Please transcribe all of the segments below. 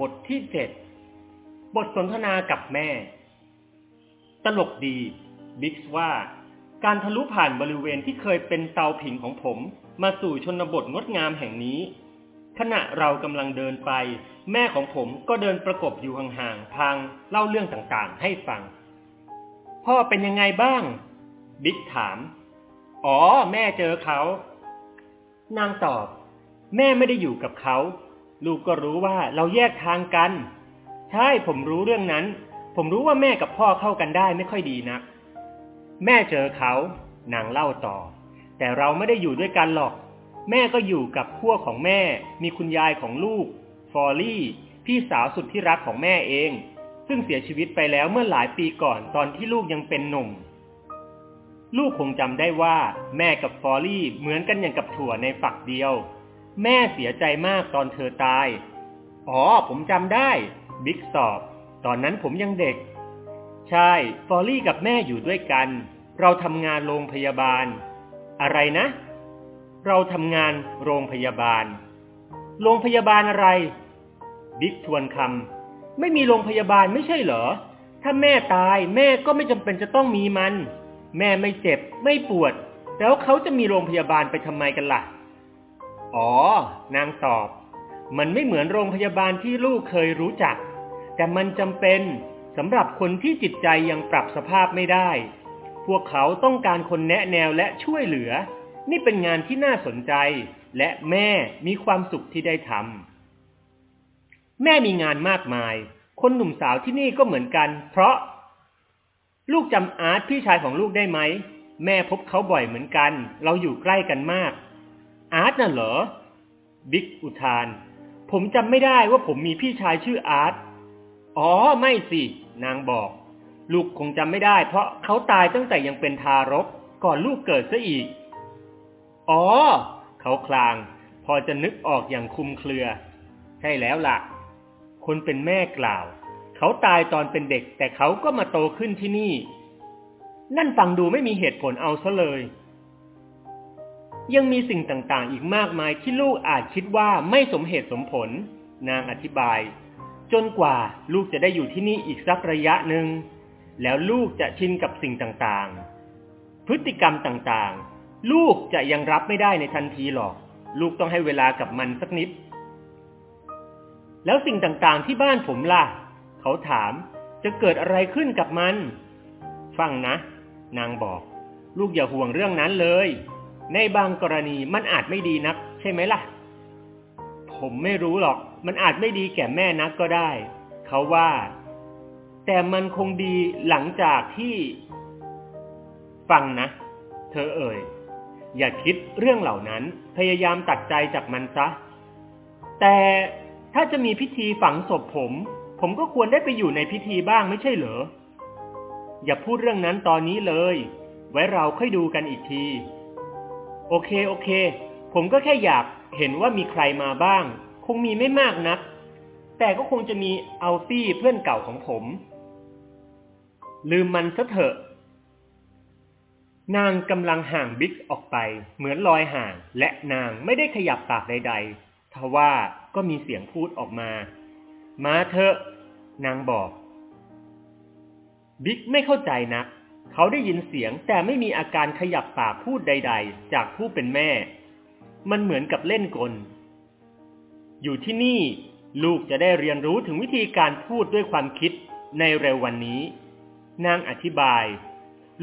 บทที่เจ็ดบทสนทนากับแม่ ตลกดี บิ๊กว่า การทะลุผ่านบริเวณที่เคยเป็นเตาผิงของผม มาสู่ชนบทงดงามแห่งนี้ ขณะเรากำลังเดินไป แม่ของผมก็เดินประกบอยู่ห่างๆพางเล่าเรื่องต่างๆ ให้ฟัง พ่อเป็นยังไงบ้าง บิ๊กถาม อ๋อ แม่เจอเขา นางตอบ แม่ไม่ได้อยู่กับเขา ลูกก็รู้ว่าเราแยกทางกัน ใช่ผมรู้เรื่องนั้น ผมรู้ว่าแม่กับพ่อเข้ากันได้ไม่ค่อยดีนะแม่เจอเขานางเล่าต่อ แต่เราไม่ได้อยู่ด้วยกันหรอก แม่ก็อยู่กับพวกของแม่ มีคุณยายของลูก ฟอลลี่ พี่สาวสุดที่รักของแม่เอง ซึ่งเสียชีวิตไปแล้วเมื่อหลายปีก่อนตอนที่ลูกยังเป็นหนุ่ม ลูกคงจำได้ว่า แม่กับฟอลลี่เหมือนกันอย่างกับถั่วในฝักเดียว แม่เสียใจมากตอนเธอตาย อ๋อ ผมจำได้ บิ๊กตอบ ตอนนั้นผมยังเด็ก ใช่ ฟอลลี่กับแม่อยู่ด้วยกัน เราทำงานโรงพยาบาล อะไรนะ เราทำงานโรงพยาบาล โรงพยาบาลอะไร บิ๊กทวนคำ ไม่มีโรงพยาบาลไม่ใช่เหรอ ถ้าแม่ตายแม่ก็ไม่จำเป็นจะต้องมีมัน แม่ไม่เจ็บไม่ปวด แล้วเขาจะมีโรงพยาบาลไปทำไมกันละ่ะ อ๋อ นางตอบ มันไม่เหมือนโรงพยาบาลที่ลูกเคยรู้จัก แต่มันจำเป็นสำหรับคนที่จิตใจยังปรับสภาพไม่ได้ พวกเขาต้องการคนแนะแนวและช่วยเหลือ นี่เป็นงานที่น่าสนใจ และแม่มีความสุขที่ได้ทำ แม่มีงานมากมาย คนหนุ่มสาวที่นี่ก็เหมือนกัน เพราะ ลูกจำอาร์ตพี่ชายของลูกได้ไหม แม่พบเขาบ่อยเหมือนกัน เราอยู่ใกล้กันมาก อาร์ตน่ะเหรอ บิ๊กอุทาน ผมจำไม่ได้ว่าผมมีพี่ชายชื่ออาร์ต อ๋อไม่สิ นางบอก ลูกคงจำไม่ได้ เพราะเขาตายตั้งแต่ยังเป็นทารก ก่อนลูกเกิดซะอีก อ๋อ เขาคลาง พอจะนึกออกอย่างคุมเครือ ใช่แล้วล่ะ คนเป็นแม่กล่าว เขาตายตอนเป็นเด็กแต่เขาก็มาโตขึ้นที่นี่ นั่นฟังดูไม่มีเหตุผลเอาซะเลย ยังมีสิ่งต่างๆ อีกมากมายที่ลูกอาจคิดว่าไม่สมเหตุสมผล นางอธิบาย จนกว่าลูกจะได้อยู่ที่นี่อีกสักระยะหนึ่ง แล้วลูกจะชินกับสิ่งต่างๆ พฤติกรรมต่างๆ ลูกจะยังรับไม่ได้ในทันทีหรอก ลูกต้องให้เวลากับมันสักนิด แล้วสิ่งต่างๆ ที่บ้านผมล่ะ เขาถามจะเกิดอะไรขึ้นกับมัน ฟังนะ นางบอก ลูกอย่าห่วงเรื่องนั้นเลย ในบางกรณีมันอาจไม่ดีนัก ใช่ไหมล่ะ ผมไม่รู้หรอก มันอาจไม่ดีแก่แม่นักก็ได้ เขาว่า แต่มันคงดีหลังจากที่ ฟังนะ เธอเอ่ย อย่าคิดเรื่องเหล่านั้น พยายามตัดใจจากมันซะ แต่ถ้าจะมีพิธีฝังศพผม ผมก็ควรได้ไปอยู่ในพิธีบ้างไม่ใช่เหรอ อย่าพูดเรื่องนั้นตอนนี้เลย ไว้เราค่อยดูกันอีกที โอเคโอเค ผมก็แค่อยากเห็นว่ามีใครมาบ้าง คงมีไม่มากนัก แต่ก็คงจะมีอัลฟี่เพื่อนเก่าของผม ลืมมันซะเถอะ นางกำลังห่างบิ๊กออกไป เหมือนลอยห่าง และนางไม่ได้ขยับปากใด ๆ ทว่าก็มีเสียงพูดออกมา มาเถอะ นางบอก บิ๊กไม่เข้าใจนะ เขาได้ยินเสียงแต่ไม่มีอาการขยับปากพูดใด ๆ จากผู้เป็นแม่ มันเหมือนกับเล่นกล อยู่ที่นี่ลูกจะได้เรียนรู้ถึงวิธีการพูดด้วยความคิดในเร็ววันนี้ นางอธิบาย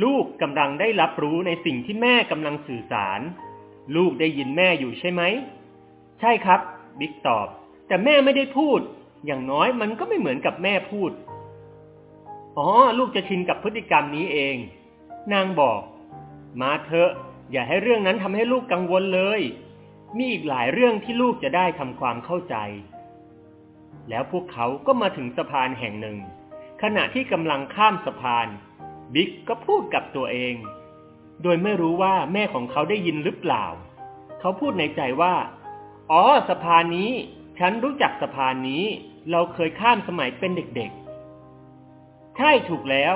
ลูกกำลังได้รับรู้ในสิ่งที่แม่กำลังสื่อสาร ลูกได้ยินแม่อยู่ใช่ไหม ใช่ครับ บิ๊กตอบ แต่แม่ไม่ได้พูด อย่างน้อยมันก็ไม่เหมือนกับแม่พูด อ๋อ ลูกจะชินกับพฤติกรรมนี้เอง นางบอก มาเถอะ อย่าให้เรื่องนั้นทำให้ลูกกังวลเลย มีอีกหลายเรื่องที่ลูกจะได้ทำความเข้าใจ แล้วพวกเขาก็มาถึงสะพานแห่งหนึ่ง ขณะที่กำลังข้ามสะพาน บิ๊กก็พูดกับตัวเอง โดยไม่รู้ว่าแม่ของเขาได้ยินหรือเปล่า เขาพูดในใจว่า อ๋อ สะพานนี้ ฉันรู้จักสะพานนี้ เราเคยข้ามสมัยเป็นเด็กๆ ใช่ถูกแล้ว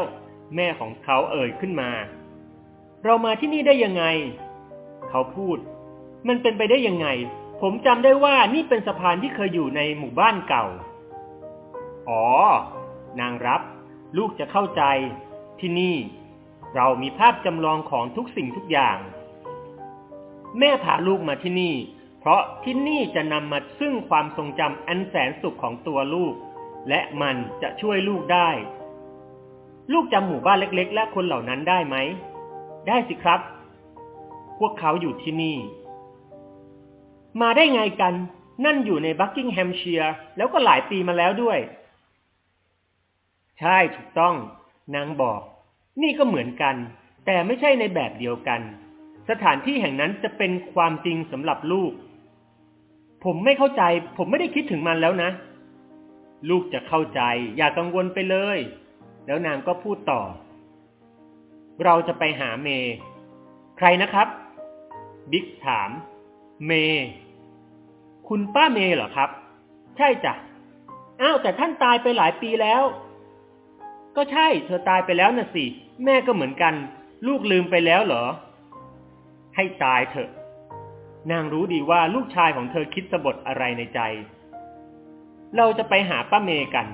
แม่ของเขาเอ่ยขึ้นมา เรามาที่นี่ได้ยังไง เขาพูด มันเป็นไปได้ยังไง ผมจำได้ว่านี่เป็นสะพานที่เคยอยู่ในหมู่บ้านเก่า อ๋อ นางรับ ลูกจะเข้าใจ ที่นี่ เรามีภาพจำลองของทุกสิ่งทุกอย่าง แม่พาลูกมาที่นี่ เพราะที่นี่จะนำมาซึ่งความทรงจำอันแสนสุขของตัวลูก และมันจะช่วยลูกได้ ลูกจำหมู่บ้านเล็ก ๆ และคนเหล่านั้นได้ไหม ได้สิครับ พวกเขาอยู่ที่นี่ มาได้ไงกัน นั่นอยู่ในบักกิงแฮมเชียร์แล้วก็หลายปีมาแล้วด้วย ใช่ถูกต้อง นางบอก นี่ก็เหมือนกัน แต่ไม่ใช่ในแบบเดียวกัน สถานที่แห่งนั้นจะเป็นความจริงสำหรับลูก ผมไม่เข้าใจ ผมไม่ได้คิดถึงมันแล้วนะ ลูกจะเข้าใจ อย่ากังวลไปเลย แล้วนางก็พูดต่อ เราจะไปหาเมย์ใครนะครับ บิ๊กถาม เมย์คุณป้าเมย์เหรอครับ ใช่จ้ะ อ้าวแต่ท่านตายไปหลายปีแล้ว ก็ใช่ เธอตายไปแล้วน่ะสิ แม่ก็เหมือนกัน ลูกลืมไปแล้วเหรอ ให้ตายเถอะ นางรู้ดีว่าลูกชายของเธอคิดสบทอะไรในใจ เราจะไปหาป้าเมย์กัน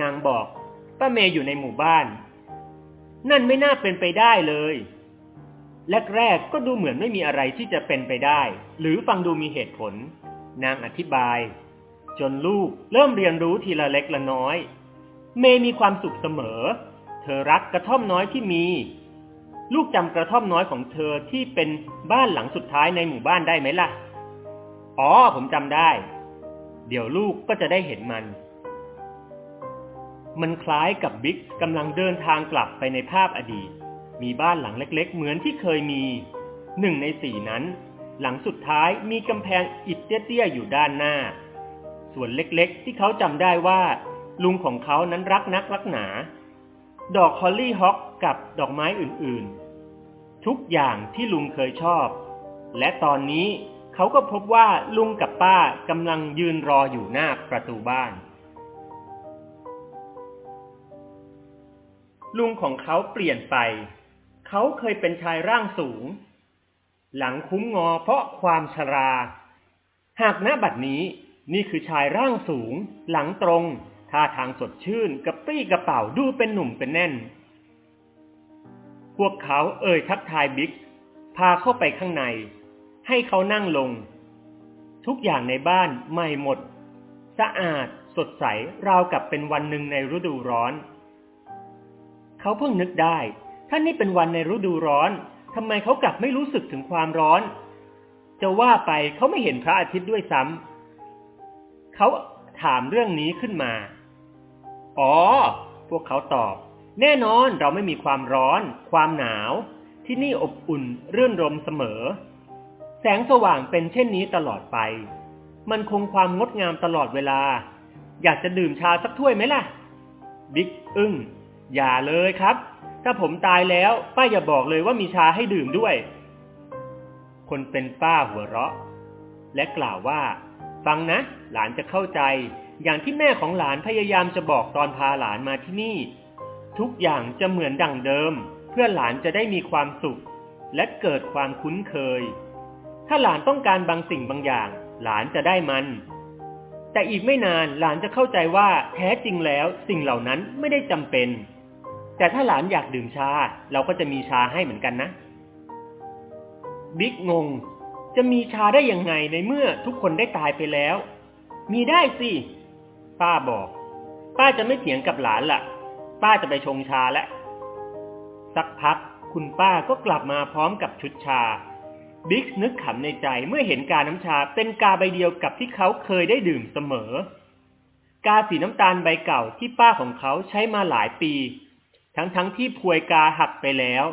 นางบอก ป้าเมย์อยู่ในหมู่บ้าน นั่นไม่น่าเป็นไปได้เลยแรกๆก็ดูเหมือนไม่มีอะไรที่จะเป็นไปได้ หรือฟังดูมีเหตุผล นางอธิบาย จนลูกเริ่มเรียนรู้ทีละเล็กละน้อย เมย์มีความสุขเสมอ เธอรักกระท่อมน้อยที่มี ลูกจำกระท่อมน้อยของเธอที่เป็นบ้านหลังสุดท้ายในหมู่บ้านได้ไหมล่ะ อ๋อผมจำได้ เดี๋ยวลูกก็จะได้เห็นมัน มันคล้ายกับบิ๊กกำลังเดินทางกลับไปในภาพอดีต มีบ้านหลังเล็กๆ เหมือนที่เคยมีหนึ่งในสี่นั้น หลังสุดท้ายมีกำแพงอิฐเตี้ยๆอยู่ด้านหน้า ส่วนเล็กๆ ที่เขาจำได้ว่า ลุงของเขานั้นรักนักรักหนา ดอก hollyhock กับดอกไม้อื่นๆ ทุกอย่างที่ลุงเคยชอบ และตอนนี้เขาก็พบว่าลุงกับป้ากำลังยืนรออยู่หน้าประตูบ้าน ลุงของเขาเปลี่ยนไป เขาเคยเป็นชายร่างสูง หลังค้อมงอเพราะความชรา หากณบัดนี้นี่คือชายร่างสูง หลังตรงท่าทางสดชื่นกับปี้กระเป๋าดูเป็นหนุ่มเป็นแน่น พวกเขาเอ่ยทักทายบิ๊ก พาเข้าไปข้างใน ให้เขานั่งลง ทุกอย่างในบ้านใหม่หมด สะอาดสดใสราวกับเป็นวันหนึ่งในฤดูร้อน เขาเพิ่งนึกได้ถ้านี่เป็นวันในฤดูร้อนทำไมเขากลับไม่รู้สึกถึงความร้อน จะว่าไปเขาไม่เห็นพระอาทิตย์ด้วยซ้ำเขาถามเรื่องนี้ขึ้นมา อ๋อ พวกเขาตอบ แน่นอนเราไม่มีความร้อน ความหนาว ที่นี่อบอุ่นเรื่นรมเสมอ แสงสว่างเป็นเช่นนี้ตลอดไป มันคงความงดงามตลอดเวลา อยากจะดื่มชาสักถ้วยไหมล่ะ บิ๊กอึ้ง อย่าเลยครับ ถ้าผมตายแล้ว ป้าอย่าบอกเลยว่ามีชาให้ดื่มด้วย คนเป็นป้าหัวเราะ และกล่าวว่า ฟังนะ หลานจะเข้าใจ อย่างที่แม่ของหลานพยายามจะบอกตอนพาหลานมาที่นี่ ทุกอย่างจะเหมือนดั่งเดิม เพื่อหลานจะได้มีความสุข และเกิดความคุ้นเคย ถ้าหลานต้องการบางสิ่งบางอย่าง หลานจะได้มันแต่อีกไม่นานหลานจะเข้าใจว่าแท้จริงแล้วสิ่งเหล่านั้นไม่ได้จำเป็น แต่ถ้าหลานอยากดื่มชา เราก็จะมีชาให้เหมือนกันนะ บิ๊กงง จะมีชาได้ยังไงในเมื่อทุกคนได้ตายไปแล้ว มีได้สิ ป้าบอก ป้าจะไม่เถียงกับหลานละ่ะ ป้าจะไปชงชาแล้ว สักพักคุณป้าก็กลับมาพร้อมกับชุดชา บิ๊กนึกขำในใจเมื่อเห็นกาน้ำชาเป็นกาใบเดียวกับที่เขาเคยได้ดื่มเสมอ กาสีน้ำตาลใบเก่าที่ป้าของเขาใช้มาหลายปี ทั้งๆที่พวยกาหักไปแล้ว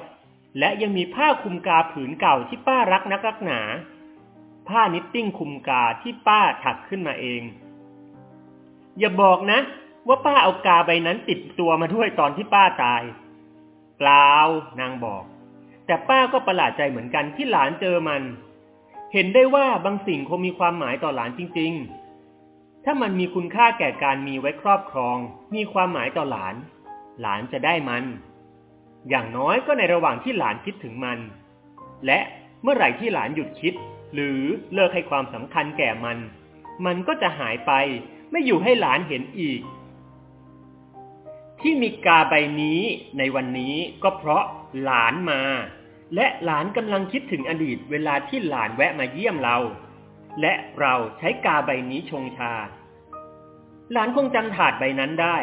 และยังมีผ้าคลุมกาผืนเก่าที่ป้ารักนักรักหนา ผ้า knitting คลุมกาที่ป้าถักขึ้นมาเอง อย่าบอกนะ ว่าป้าเอากาใบนั้นติดตัวมาด้วยตอนที่ป้าตาย เปล่านางบอก แต่ป้าก็ประหลาดใจเหมือนกันที่หลานเจอมัน เห็นได้ว่าบางสิ่งคงมีความหมายต่อหลานจริง ๆ ถ้ามันมีคุณค่าแก่การมีไว้ครอบครอง มีความหมายต่อหลาน หลานจะได้มัน อย่างน้อยก็ในระหว่างที่หลานคิดถึงมัน และเมื่อไหร่ที่หลานหยุดคิด หรือเลิกให้ความสำคัญแก่มัน มันก็จะหายไปไม่อยู่ให้หลานเห็นอีก ที่มีกาใบนี้ในวันนี้ก็เพราะหลานมา และหลานกำลังคิดถึงอดีตเวลาที่หลานแวะมาเยี่ยมเรา และเราใช้กาใบนี้ชงชา หลานคงจำถาดใบนั้นได้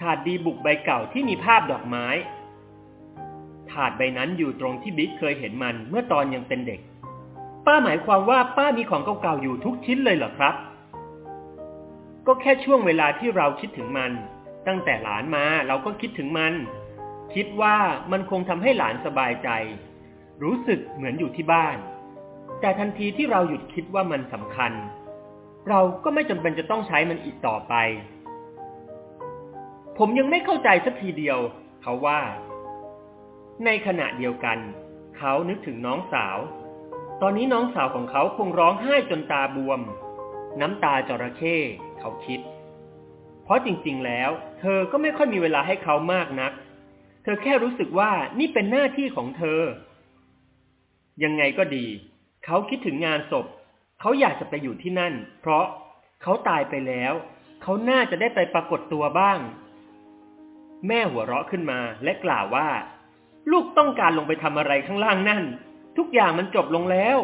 ถาดดีบุกใบเก่าที่มีภาพดอกไม้ ถาดใบนั้นอยู่ตรงที่บิ๊กเคยเห็นมันเมื่อตอนยังเป็นเด็ก ป้าหมายความว่าป้ามีของเก่าๆอยู่ทุกชิ้นเลยเหรอครับ ก็แค่ช่วงเวลาที่เราคิดถึงมัน ตั้งแต่หลานมาเราก็คิดถึงมัน คิดว่ามันคงทำให้หลานสบายใจ รู้สึกเหมือนอยู่ที่บ้าน แต่ทันทีที่เราหยุดคิดว่ามันสำคัญ เราก็ไม่จำเป็นจะต้องใช้มันอีกต่อไป ผมยังไม่เข้าใจสักทีเดียว เขาว่า ในขณะเดียวกัน เขานึกถึงน้องสาว ตอนนี้น้องสาวของเขาคงร้องไห้จนตาบวม น้ำตาจระเข้เขาคิด เพราะจริง ๆ แล้ว เธอก็ไม่ค่อยมีเวลาให้เขามากนัก เธอแค่รู้สึกว่านี่เป็นหน้าที่ของเธอ ยังไงก็ดี เขาคิดถึงงานศพ เขาอยากจะไปอยู่ที่นั่น เพราะเขาตายไปแล้ว เขาน่าจะได้ไปปรากฏตัวบ้าง แม่หัวเราะขึ้นมาและกล่าวว่า ลูกต้องการลงไปทำอะไรข้างล่างนั่น ทุกอย่างมันจบลงแล้ว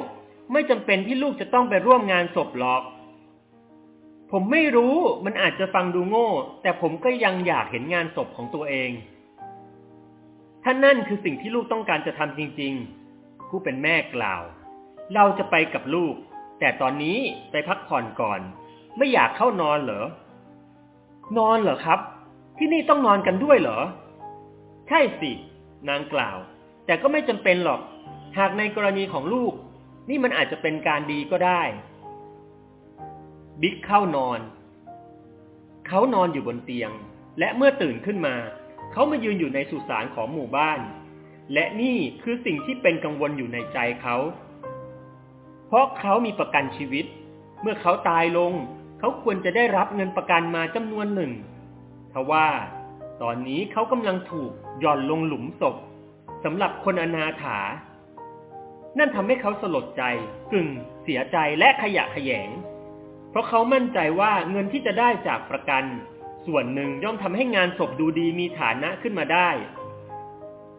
ไม่จำเป็นที่ลูกจะต้องไปร่วมงานศพหรอก ผมไม่รู้มันอาจจะฟังดูโง่ แต่ผมก็ยังอยากเห็นงานศพของตัวเองถ้านั่นคือสิ่งที่ลูกต้องการจะทำจริง ๆ ผู้เป็นแม่กล่าว เราจะไปกับลูก แต่ตอนนี้ไปพักผ่อนก่อน ไม่อยากเข้านอนเหรอ นอนเหรอครับ ที่นี่ต้องนอนกันด้วยเหรอ ใช่สิ นางกล่าว แต่ก็ไม่จำเป็นหรอก หากในกรณีของลูก นี่มันอาจจะเป็นการดีก็ได้ บิ๊กเข้านอน เขานอนอยู่บนเตียง และเมื่อตื่นขึ้นมา เขามายืนอยู่ในสุสานของหมู่บ้าน และนี่คือสิ่งที่เป็นกังวลอยู่ในใจเขา เพราะเขามีประกันชีวิต เมื่อเขาตายลง เขาควรจะได้รับเงินประกันมาจำนวนหนึ่ง ทว่าตอนนี้เขากำลังถูกหย่อนลงหลุมศพสำหรับคนอนาถา นั่นทำให้เขาสลดใจกึ่งเสียใจและขยะแขยง เพราะเขามั่นใจว่าเงินที่จะได้จากประกัน ส่วนหนึ่งย่อมทำให้งานศพดูดีมีฐานะขึ้นมาได้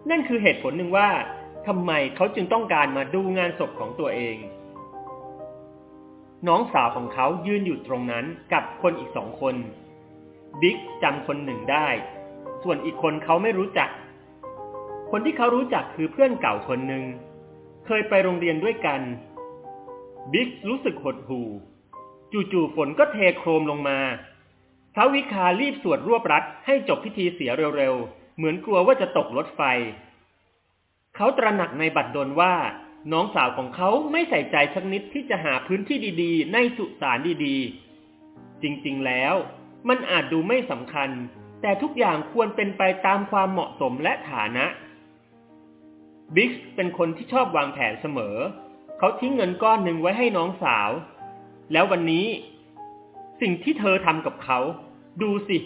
นั่นคือเหตุผลหนึ่งว่าทำไมเขาจึงต้องการมาดูงานศพของตัวเอง น้องสาวของเขายืนอยู่ตรงนั้นกับคนอีกสองคน บิ๊กจำคนหนึ่งได้ ส่วนอีกคนเขาไม่รู้จัก คนที่เขารู้จักคือเพื่อนเก่าคนหนึ่ง เคยไปโรงเรียนด้วยกัน บิ๊กรู้สึกหดหู่ จู่ๆฝนก็เทโครมลงมาพระวิคารีบสวดรวบรัดให้จบพิธีเสียเร็วๆ เหมือนกลัวว่าจะตกรถไฟ เขาตระหนักในบัดดลว่า น้องสาวของเขาไม่ใส่ใจสักนิดที่จะหาพื้นที่ดีๆ ในสุสานดีๆ จริงๆแล้ว มันอาจดูไม่สำคัญ แต่ทุกอย่างควรเป็นไปตามความเหมาะสมและฐานะ บิ๊กเป็นคนที่ชอบวางแผนเสมอ เขาทิ้งเงินก้อนหนึ่งไว้ให้น้องสาว แล้ววันนี้ สิ่งที่เธอทำกับเขา ดูสิ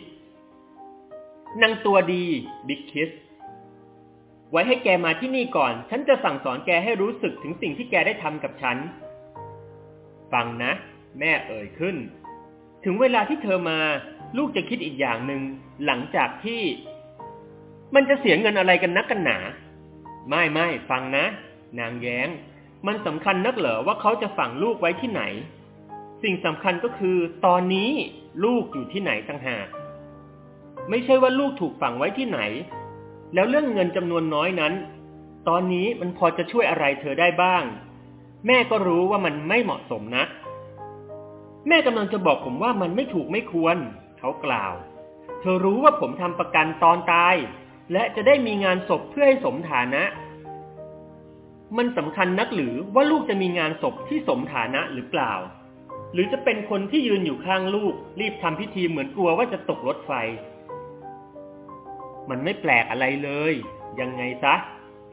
นางตัวดี บิ๊กคิส ไว้ให้แกมาที่นี่ก่อน ฉันจะสั่งสอนแกให้รู้สึกถึงสิ่งที่แกได้ทำกับฉัน ฟังนะ แม่เอ่ยขึ้น ถึงเวลาที่เธอมา ลูกจะคิดอีกอย่างหนึ่งหลังจากที่ มันจะเสียเงินอะไรกันนักกันหนา ไม่ไม่ฟังนะ นางแย้ง มันสำคัญนักเหรอว่าเขาจะฝังลูกไว้ที่ไหน สิ่งสำคัญก็คือ ตอนนี้ลูกอยู่ที่ไหนต่างหากไม่ใช่ว่าลูกถูกฝังไว้ที่ไหน แล้วเรื่องเงินจำนวนน้อยนั้น ตอนนี้มันพอจะช่วยอะไรเธอได้บ้าง แม่ก็รู้ว่ามันไม่เหมาะสมนะ แม่กำลังจะบอกผมว่ามันไม่ถูกไม่ควร เขากล่าว เธอรู้ว่าผมทำประกันตอนตาย และจะได้มีงานศพเพื่อให้สมฐานะ มันสำคัญนักหรือว่าลูกจะมีงานศพที่สมฐานะหรือเปล่า หรือจะเป็นคนที่ยืนอยู่ข้างลูก รีบทำพิธีเหมือนกลัวว่าจะตกรถไฟ มันไม่แปลกอะไรเลย ยังไงซะ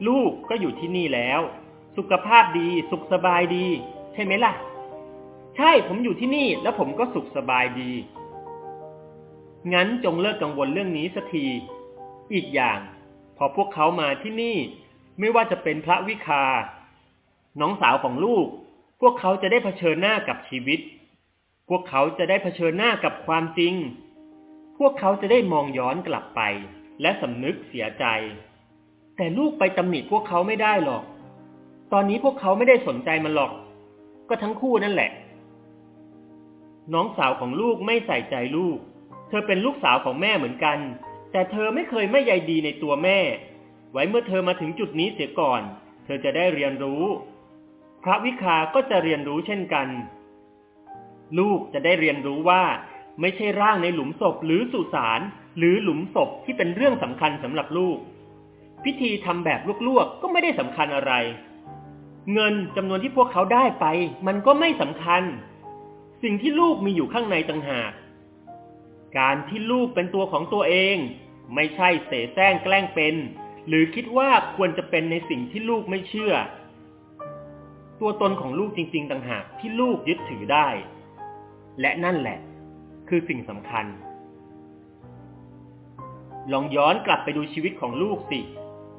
ลูกก็อยู่ที่นี่แล้ว สุขภาพดี สุขสบายดี ใช่ไหมล่ะ ใช่ผมอยู่ที่นี่แล้วผมก็สุขสบายดี งั้นจงเลิกกังวลเรื่องนี้สักที อีกอย่าง พอพวกเขามาที่นี่ ไม่ว่าจะเป็นพระวิคา น้องสาวของลูก พวกเขาจะได้เผชิญหน้ากับชีวิต พวกเขาจะได้เผชิญหน้ากับความจริง พวกเขาจะได้มองย้อนกลับไป และสำนึกเสียใจ แต่ลูกไปตำหนิพวกเขาไม่ได้หรอก ตอนนี้พวกเขาไม่ได้สนใจมันหรอก ก็ทั้งคู่นั่นแหละ น้องสาวของลูกไม่ใส่ใจลูก เธอเป็นลูกสาวของแม่เหมือนกัน แต่เธอไม่เคยไม่ใยดีในตัวแม่ ไว้เมื่อเธอมาถึงจุดนี้เสียก่อน เธอจะได้เรียนรู้ พระวิคาก็จะเรียนรู้เช่นกัน ลูกจะได้เรียนรู้ว่า ไม่ใช่ร่างในหลุมศพหรือสุสานหรือหลุมศพที่เป็นเรื่องสำคัญสำหรับลูก พิธีทำแบบลวกๆก็ไม่ได้สำคัญอะไร เงินจำนวนที่พวกเขาได้ไป มันก็ไม่สำคัญ สิ่งที่ลูกมีอยู่ข้างในต่างหาก การที่ลูกเป็นตัวของตัวเอง ไม่ใช่เสแสร้งแกล้งเป็น หรือคิดว่าควรจะเป็นในสิ่งที่ลูกไม่เชื่อ ตัวตนของลูกจริง ๆ ต่างหากที่ลูกยึดถือได้ และนั่นแหละ คือสิ่งสำคัญ ลองย้อนกลับไปดูชีวิตของลูกสิ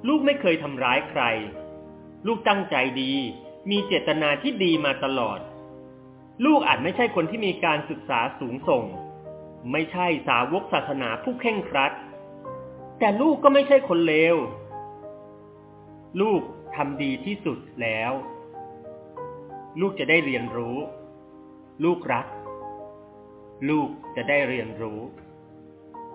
ลูกไม่เคยทำร้ายใคร ลูกตั้งใจดี มีเจตนาที่ดีมาตลอด ลูกอาจไม่ใช่คนที่มีการศึกษาสูงส่ง ไม่ใช่สาวกศาสนาผู้เข่งครัด แต่ลูกก็ไม่ใช่คนเลว ลูกทำดีที่สุดแล้ว ลูกจะได้เรียนรู้ ลูกรัก ลูกจะได้เรียนรู้